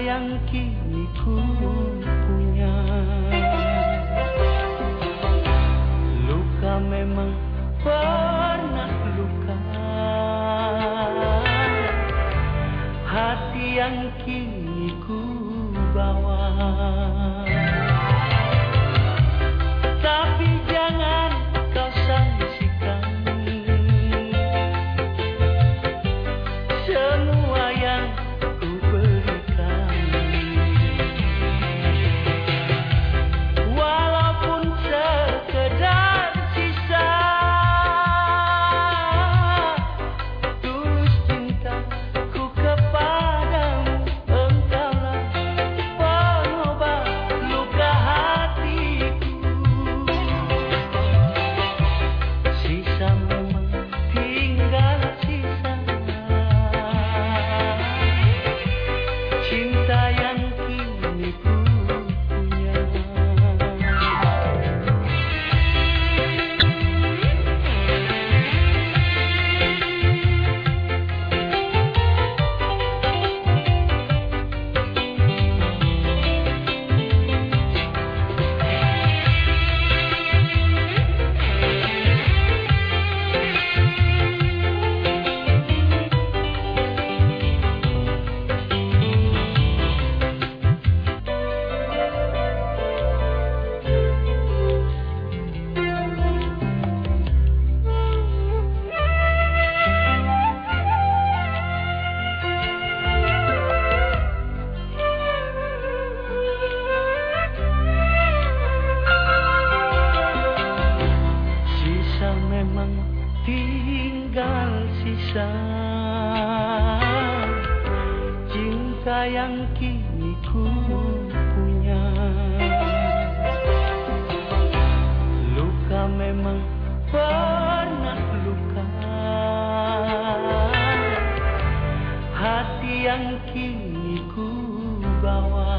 yang kini ku punya. Luka memang pernah luka. Hati yang kini ku bawa sisa Cinta yang kini ku punya. Luka memang pernah luka. Hati yang kini ku bawa